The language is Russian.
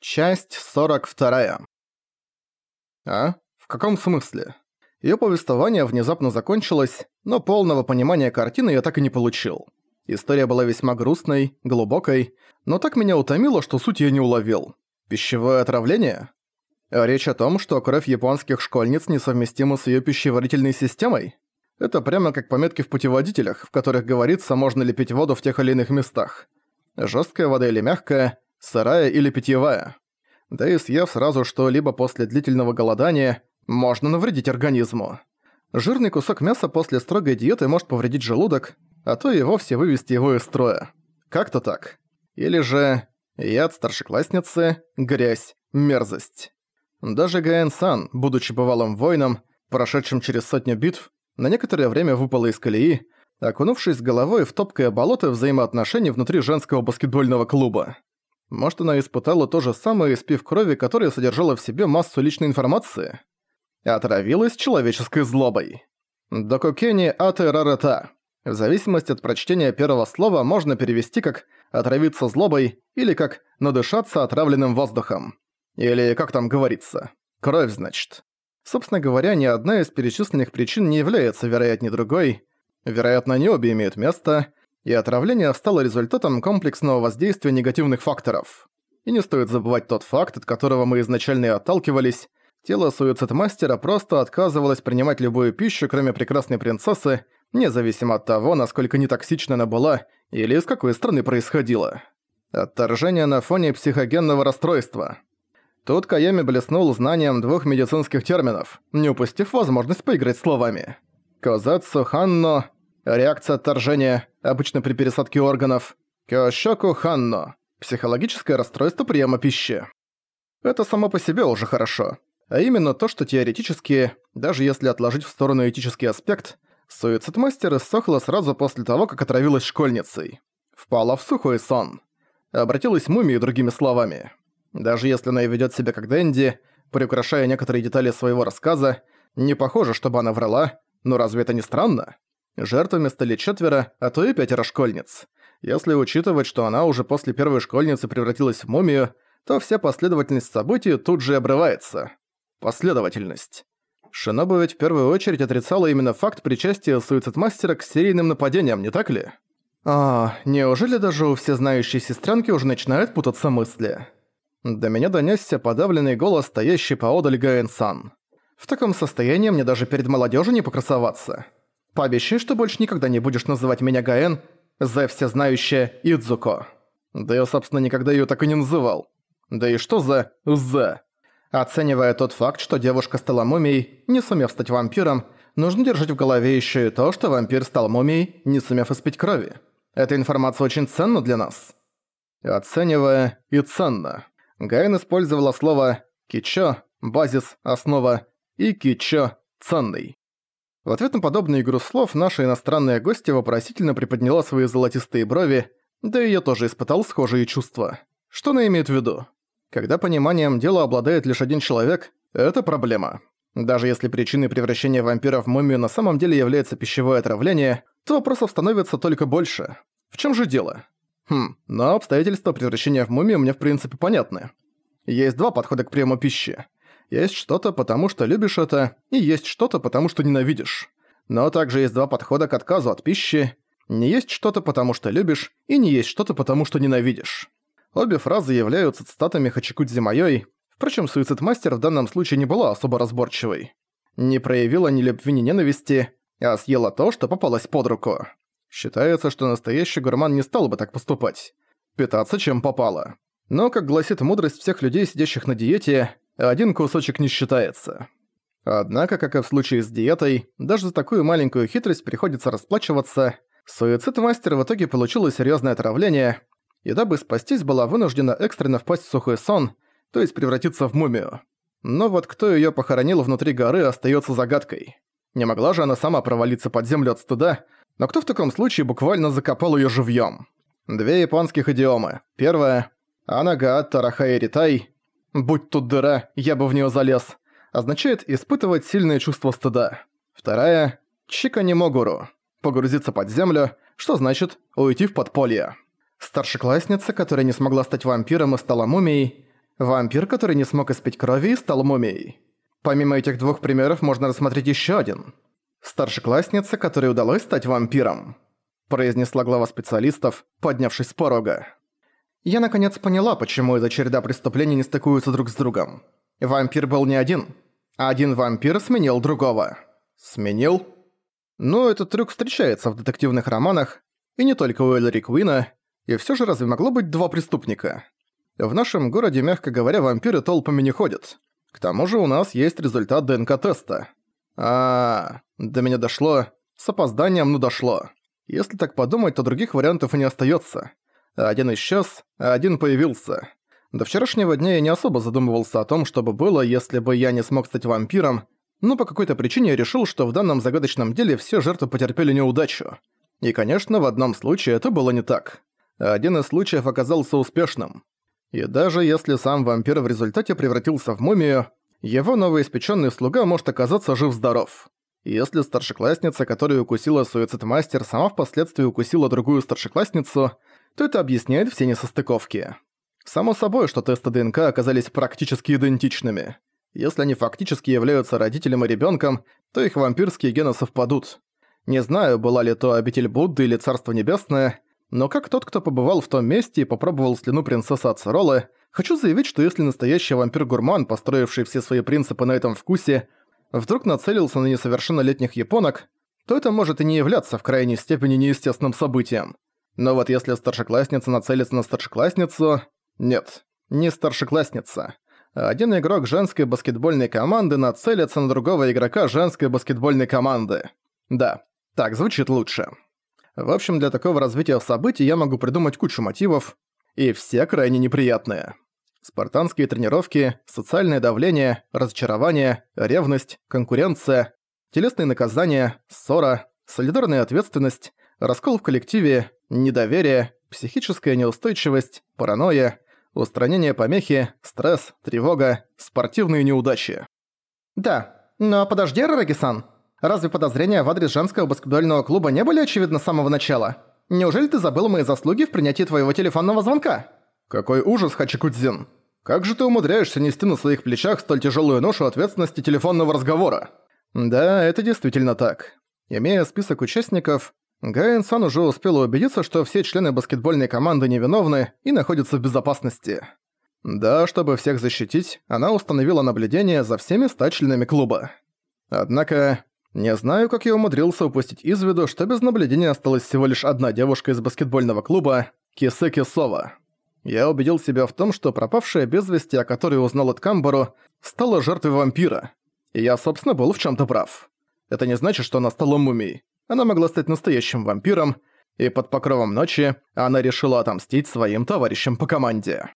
Часть 42. А? В каком смысле? Её повествование внезапно закончилось, но полного понимания картины я так и не получил. История была весьма грустной, глубокой, но так меня утомило, что суть я не уловил. Пищевое отравление? Речь о том, что кровь японских школьниц несовместима с её пищеварительной системой? Это прямо как пометки в путеводителях, в которых говорится, можно ли пить воду в тех или иных местах. Жёсткая вода или мягкая, сырая или питьевая. Да и съев сразу что-либо после длительного голодания, можно навредить организму. Жирный кусок мяса после строгой диеты может повредить желудок, а то и вовсе вывести его из строя. Как-то так. Или же яд старшеклассницы, грязь, мерзость. Даже Гаэн-сан, будучи бывалым воином, прошедшим через сотню битв, на некоторое время выпала из колеи, окунувшись головой в топкое болото взаимоотношений внутри женского баскетбольного клуба. Может, она испытала то же самое, испив крови, которая содержала в себе массу личной информации? Отравилась человеческой злобой. Докукени аты рарата. В зависимости от прочтения первого слова можно перевести как «отравиться злобой» или как «надышаться отравленным воздухом». Или как там говорится. Кровь, значит. Собственно говоря, ни одна из перечисленных причин не является вероятнее другой. Вероятно, они обе имеют место, и отравление стало результатом комплексного воздействия негативных факторов. И не стоит забывать тот факт, от которого мы изначально и отталкивались. Тело суицид-мастера просто отказывалось принимать любую пищу, кроме прекрасной принцессы, независимо от того, насколько нетоксична она была или из какой страны происходила. Отторжение на фоне психогенного расстройства. Тут Каями блеснул знанием двух медицинских терминов, не упустив возможность поиграть словами. Козацу Ханно Реакция отторжения, обычно при пересадке органов. Кёшоку ханно. Психологическое расстройство приема пищи. Это само по себе уже хорошо. А именно то, что теоретически, даже если отложить в сторону этический аспект, суицид-мастер иссохла сразу после того, как отравилась школьницей. Впала в сухой сон. Обратилась мумии другими словами. Даже если она и ведёт себя как Дэнди, приукрашая некоторые детали своего рассказа, не похоже, чтобы она врала, но разве это не странно? Жертвами стали четверо, а то и пятеро школьниц. Если учитывать, что она уже после первой школьницы превратилась в мумию, то вся последовательность событий тут же обрывается. Последовательность. Шиноба ведь в первую очередь отрицала именно факт причастия суицидмастера к серийным нападениям, не так ли? А, неужели даже у всезнающей сестренки уже начинают путаться мысли? До меня донесся подавленный голос, стоящий поодаль Гаэн-сан. В таком состоянии мне даже перед молодежью не покрасоваться. Пообещай, что больше никогда не будешь называть меня Гаэн за всезнающая Идзуко. Да я, собственно, никогда её так и не называл. Да и что за «за»? Оценивая тот факт, что девушка стала мумией, не сумев стать вампиром, нужно держать в голове ещё и то, что вампир стал мумией, не сумев испить крови. Эта информация очень ценна для нас. Оценивая и ценно. Гаэн использовала слово «кичо», «базис», «основа» и «кичо», «ценный». В ответ на подобную игру слов наша иностранная гостья вопросительно приподняла свои золотистые брови, да и я тоже испытал схожие чувства. Что она имеет в виду? Когда пониманием дела обладает лишь один человек, это проблема. Даже если причиной превращения вампира в мумию на самом деле является пищевое отравление, то вопросов становится только больше. В чем же дело? Хм, но обстоятельства превращения в мумию мне в принципе понятны. Есть два подхода к приему пищи. Есть что-то, потому что любишь это, и есть что-то, потому что ненавидишь. Но также есть два подхода к отказу от пищи. Не есть что-то, потому что любишь, и не есть что-то, потому что ненавидишь. Обе фразы являются цитатами Хачикудзи Майой, впрочем, суицид-мастер в данном случае не была особо разборчивой. Не проявила ни любви, ни ненависти, а съела то, что попалось под руку. Считается, что настоящий гурман не стал бы так поступать. Питаться чем попало. Но, как гласит мудрость всех людей, сидящих на диете, один кусочек не считается. Однако, как и в случае с диетой, даже за такую маленькую хитрость приходится расплачиваться. Суицид-мастер в итоге получила серьезное отравление, и дабы спастись, была вынуждена экстренно впасть в сухой сон, то есть превратиться в мумию. Но вот кто ее похоронил внутри горы, остается загадкой. Не могла же она сама провалиться под землю от стыда, но кто в таком случае буквально закопал ее живьем? Две японских идиомы. Первая – «Анагаат Тарахай Ритай», «Будь тут дыра, я бы в нее залез», означает испытывать сильное чувство стыда. Вторая – «Чиканемогуру» – погрузиться под землю, что значит уйти в подполье. Старшеклассница, которая не смогла стать вампиром и стала мумией, Вампир, который не смог испить крови и стал мумией. Помимо этих двух примеров можно рассмотреть еще один. Старшеклассница, которой удалось стать вампиром. Произнесла глава специалистов, поднявшись с порога. Я наконец поняла, почему эта череда преступлений не стыкуются друг с другом. Вампир был не один. Один вампир сменил другого. Сменил? Ну, этот трюк встречается в детективных романах, и не только у Эллари Куина, и все же разве могло быть два преступника? В нашем городе, мягко говоря, вампиры толпами не ходят. К тому же у нас есть результат ДНК-теста. А, до меня дошло. С опозданием, ну дошло. Если так подумать, то других вариантов и не остается. Один исчез, а один появился. До вчерашнего дня я не особо задумывался о том, что бы было, если бы я не смог стать вампиром, но по какой-то причине я решил, что в данном загадочном деле все жертвы потерпели неудачу. И, конечно, в одном случае это было не так. Один из случаев оказался успешным. И даже если сам вампир в результате превратился в мумию, его новоиспеченный слуга может оказаться жив-здоров. Если старшеклассница, которую укусила суицид-мастер, сама впоследствии укусила другую старшеклассницу, то это объясняет все несостыковки. Само собой, что тесты ДНК оказались практически идентичными. Если они фактически являются родителем и ребенком, то их вампирские гены совпадут. Не знаю, была ли то обитель Будды или Царство Небесное, но как тот, кто побывал в том месте и попробовал слюну принцессы Ацеролы, хочу заявить, что если настоящий вампир-гурман, построивший все свои принципы на этом вкусе, вдруг нацелился на несовершеннолетних японок, то это может и не являться в крайней степени неестественным событием. Но вот если старшеклассница нацелится на старшеклассницу... Нет, не старшеклассница. Один игрок женской баскетбольной команды нацелится на другого игрока женской баскетбольной команды. Да, так звучит лучше. В общем, для такого развития событий я могу придумать кучу мотивов, и все крайне неприятные. Спартанские тренировки, социальное давление, разочарование, ревность, конкуренция, телесные наказания, ссора, солидарная ответственность, раскол в коллективе, недоверие, психическая неустойчивость, паранойя, устранение помехи, стресс, тревога, спортивные неудачи. Да, но подожди, Рарагисан. Разве подозрения в адрес женского баскетбольного клуба не были очевидны с самого начала? Неужели ты забыл мои заслуги в принятии твоего телефонного звонка? Какой ужас, Хачикудзин. Как же ты умудряешься нести на своих плечах столь тяжелую ношу ответственности телефонного разговора? Да, это действительно так. Имея список участников, Гаэн-сан уже успела убедиться, что все члены баскетбольной команды невиновны и находятся в безопасности. Да, чтобы всех защитить, она установила наблюдение за всеми ста членами клуба. Однако, не знаю, как я умудрился упустить из виду, что без наблюдения осталась всего лишь одна девушка из баскетбольного клуба – Кисеки Сова. Я убедил себя в том, что пропавшая без вести, о которой узнал от Камбару, стала жертвой вампира. И я, собственно, был в чем то прав. Это не значит, что она стала мумией. Она могла стать настоящим вампиром, и под покровом ночи она решила отомстить своим товарищам по команде.